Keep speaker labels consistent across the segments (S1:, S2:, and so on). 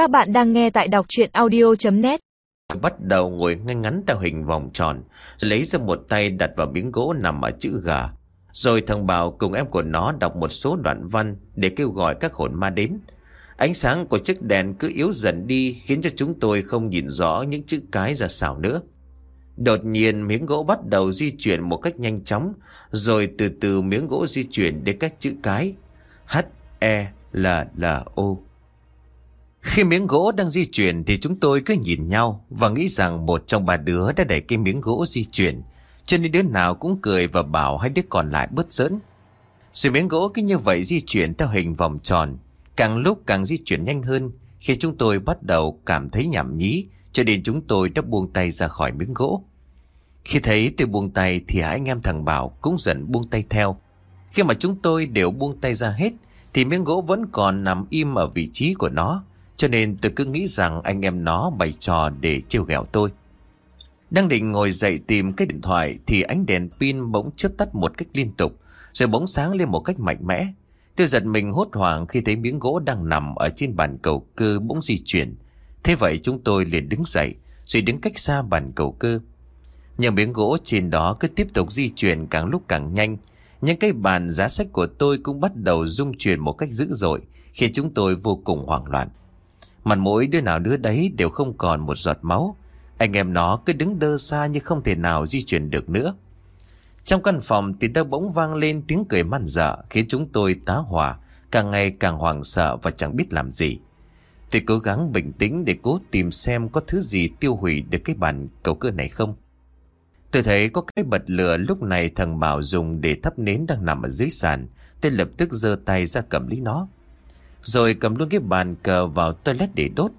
S1: Các bạn đang nghe tại đọc chuyện audio.net
S2: Bắt đầu ngồi ngay ngắn theo hình vòng tròn Rồi lấy ra một tay đặt vào miếng gỗ nằm ở chữ gà Rồi thằng Bảo cùng em của nó đọc một số đoạn văn Để kêu gọi các hồn ma đến. Ánh sáng của chiếc đèn cứ yếu dần đi, Khiến cho chúng tôi không nhìn rõ những chữ cái ra sao nữa. Đột nhiên, miếng gỗ bắt đầu di chuyển một cách nhanh chóng, Rồi từ từ miếng gỗ di chuyển đến các chữ cái. H-E-L-L-O khi miếng gỗ đang di chuyển thì chúng tôi cứ nhìn nhau Và nghĩ rằng một trong ba đứa đã đẩy cái miếng gỗ di chuyển. Cho nên đứa nào cũng cười và bảo hai đứa còn lại bớt giỡn. Rồi miếng gỗ cứ như vậy di chuyển theo hình vòng tròn, Càng lúc càng di chuyển nhanh hơn Khi chúng tôi bắt đầu cảm thấy nhảm nhí, Cho nên chúng tôi đã buông tay ra khỏi miếng gỗ. Khi thấy tôi buông tay thì hai anh em thằng Bảo cũng dần buông tay theo. Khi mà chúng tôi đều buông tay ra hết Thì miếng gỗ vẫn còn nằm im ở vị trí của nó. Cho nên tôi cứ nghĩ rằng anh em nó bày trò để trêu ghẹo tôi Đang định ngồi dậy tìm cái điện thoại Thì ánh đèn pin bỗng chớp tắt một cách liên tục Rồi bỗng sáng lên một cách mạnh mẽ Tôi giật mình hốt hoảng khi thấy miếng gỗ đang nằm ở trên bàn cầu cơ bỗng di chuyển. Thế vậy chúng tôi liền đứng dậy, rồi đứng cách xa bàn cầu cơ. Nhưng miếng gỗ trên đó cứ tiếp tục di chuyển càng lúc càng nhanh. Những cái bàn giá sách của tôi cũng bắt đầu rung chuyển một cách dữ dội, khiến chúng tôi vô cùng hoảng loạn. Mặt mỗi đứa nào đứa đấy đều không còn một giọt máu. Anh em nó cứ đứng đơ xa như không thể nào di chuyển được nữa. Trong căn phòng thì đã bỗng vang lên tiếng cười man dở khiến chúng tôi tá hỏa, càng ngày càng hoảng sợ và chẳng biết làm gì. Tôi cố gắng bình tĩnh để cố tìm xem có thứ gì tiêu hủy được cái bàn cầu cơ này không. Tôi thấy có cái bật lửa lúc này thằng Bảo dùng để thắp nến đang nằm ở dưới sàn. Tôi lập tức giơ tay ra cầm lấy nó. Rồi cầm luôn cái bàn cờ vào toilet để đốt.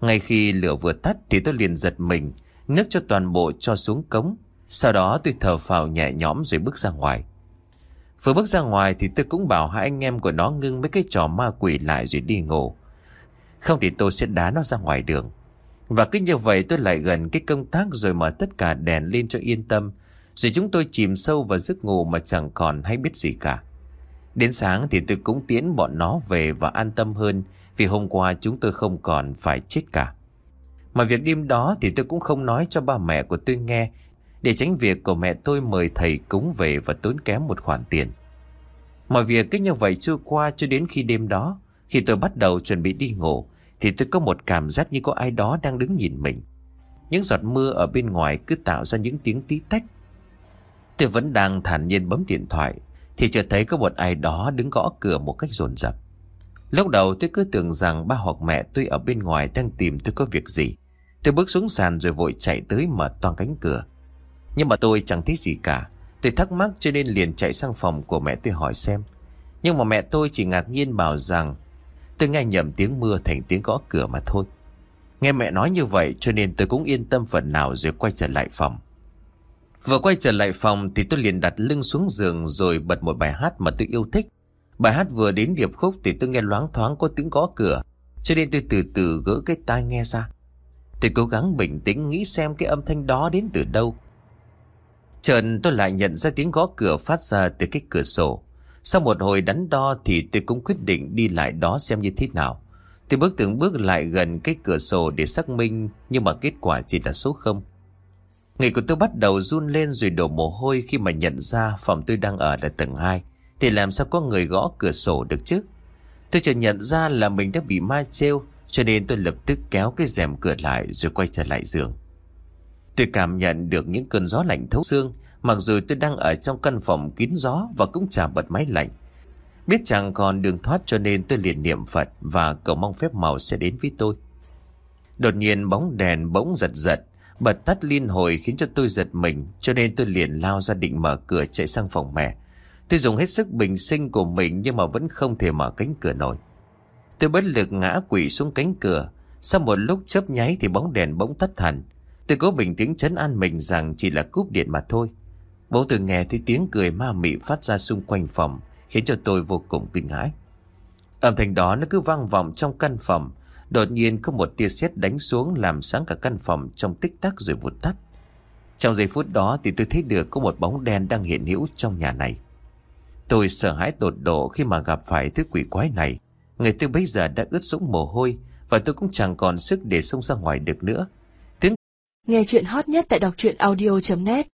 S2: Ngay khi lửa vừa tắt thì tôi liền giật mình, nước cho toàn bộ cho xuống cống. Sau đó tôi thở phào nhẹ nhõm rồi bước ra ngoài. Vừa bước ra ngoài thì tôi cũng bảo hai anh em của nó ngưng mấy cái trò ma quỷ lại rồi đi ngủ. Không thì tôi sẽ đá nó ra ngoài đường. Và cứ như vậy tôi lại gần cái công tác rồi mở tất cả đèn lên cho yên tâm. Rồi chúng tôi chìm sâu vào giấc ngủ mà chẳng còn hay biết gì cả. Đến sáng thì tôi cũng tiến bọn nó về và an tâm hơn vì hôm qua chúng tôi không còn phải chết cả. Mà việc đêm đó thì tôi cũng không nói cho ba mẹ của tôi nghe để tránh việc của mẹ tôi mời thầy cúng về và tốn kém một khoản tiền. Mọi việc cứ như vậy trôi qua cho đến khi đêm đó, khi tôi bắt đầu chuẩn bị đi ngủ, thì tôi có một cảm giác như có ai đó đang đứng nhìn mình. Những giọt mưa ở bên ngoài cứ tạo ra những tiếng tí tách. Tôi vẫn đang thản nhiên bấm điện thoại, thì chợt thấy có một ai đó đứng gõ cửa một cách rồn rập. Lúc đầu tôi cứ tưởng rằng ba hoặc mẹ tôi ở bên ngoài đang tìm tôi có việc gì. Tôi bước xuống sàn rồi vội chạy tới mở toàn cánh cửa. Nhưng mà tôi chẳng thấy gì cả Tôi thắc mắc cho nên liền chạy sang phòng của mẹ tôi hỏi xem Nhưng mà mẹ tôi chỉ ngạc nhiên bảo rằng Tôi nghe nhầm tiếng mưa thành tiếng gõ cửa mà thôi Nghe mẹ nói như vậy cho nên tôi cũng yên tâm phần nào rồi quay trở lại phòng Vừa quay trở lại phòng thì tôi liền đặt lưng xuống giường rồi bật một bài hát mà tôi yêu thích Bài hát vừa đến điệp khúc thì tôi nghe loáng thoáng có tiếng gõ cửa, Cho nên tôi từ từ gỡ cái tai nghe ra Tôi cố gắng bình tĩnh nghĩ xem cái âm thanh đó đến từ đâu Trần tôi lại nhận ra tiếng gõ cửa phát ra từ cái cửa sổ. Sau một hồi đắn đo thì tôi cũng quyết định đi lại đó xem như thế nào. Tôi bước từng bước lại gần cái cửa sổ để xác minh nhưng mà kết quả chỉ là số không. Người của tôi bắt đầu run lên rồi đổ mồ hôi khi mà nhận ra phòng tôi đang ở là tầng 2. Thì làm sao có người gõ cửa sổ được chứ? Tôi chợt nhận ra là mình đã bị ma trêu, cho nên tôi lập tức kéo cái rèm cửa lại rồi quay trở lại giường. Tôi cảm nhận được những cơn gió lạnh thấu xương, Mặc dù tôi đang ở trong căn phòng kín gió Và cũng chả bật máy lạnh Biết chẳng còn đường thoát cho nên tôi liền niệm Phật Và cầu mong phép màu sẽ đến với tôi Đột nhiên bóng đèn bỗng giật giật Bật tắt liên hồi khiến cho tôi giật mình Cho nên tôi liền lao ra định mở cửa chạy sang phòng mẹ. Tôi dùng hết sức bình sinh của mình Nhưng mà vẫn không thể mở cánh cửa nổi. Tôi bất lực ngã quỷ xuống cánh cửa. Sau một lúc chớp nháy thì bóng đèn bỗng tắt hẳn. Tôi cố bình tĩnh chấn an mình rằng chỉ là cúp điện mà thôi. Bố tôi nghe thấy tiếng cười ma mị phát ra xung quanh phòng, khiến cho tôi vô cùng kinh hãi. Âm thanh đó nó cứ vang vọng trong căn phòng, đột nhiên có một tia sét đánh xuống làm sáng cả căn phòng trong tích tắc rồi vụt tắt. Trong giây phút đó thì tôi thấy được có một bóng đen đang hiện hữu trong nhà này. Tôi sợ hãi tột độ khi mà gặp phải thứ quỷ quái này. Người tôi bây giờ đã ướt sũng mồ hôi Và tôi cũng chẳng còn sức để xông ra ngoài được nữa
S3: Nghe chuyện hot nhất tại đọc truyện audio.net